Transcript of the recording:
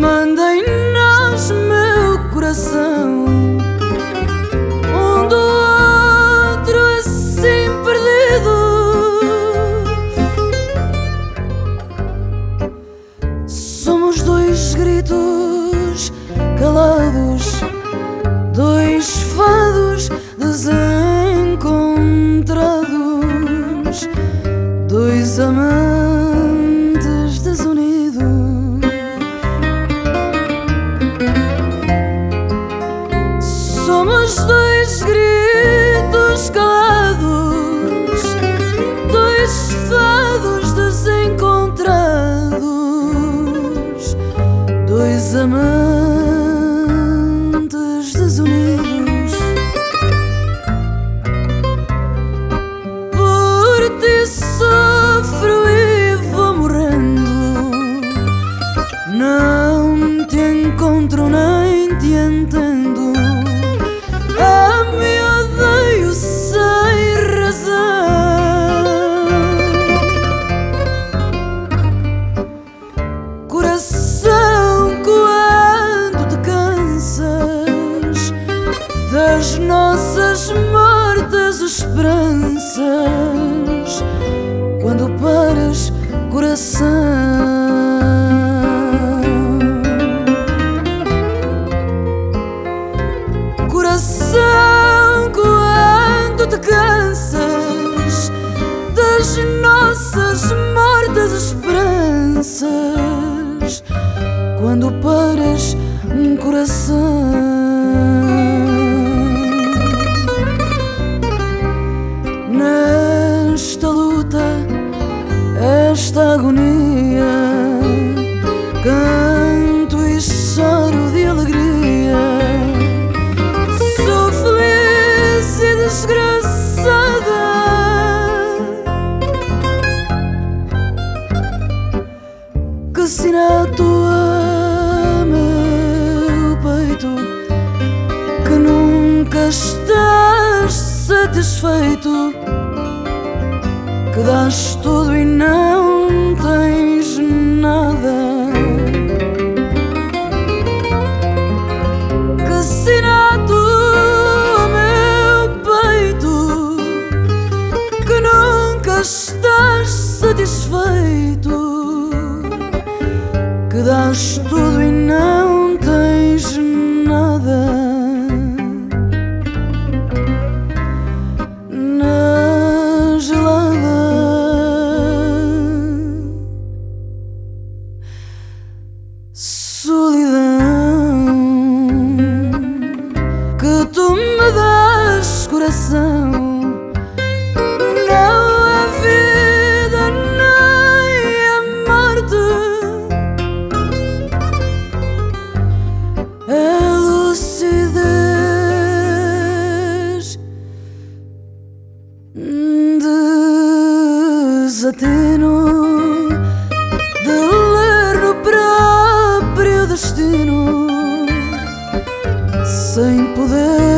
Mandei-nos meu coração. love. Quando paras, coração. Coração, quando te cansas das nossas mortas esperanças, quando paras, um coração. Esta agonia, canto e choro de alegria. Sou feliz e desgraçada. Que se na tua meu peito que nunca estás satisfeito, que dás tudo e não estás satisfeito que dás tudo e a lucidez desatino de ler no próprio destino sem poder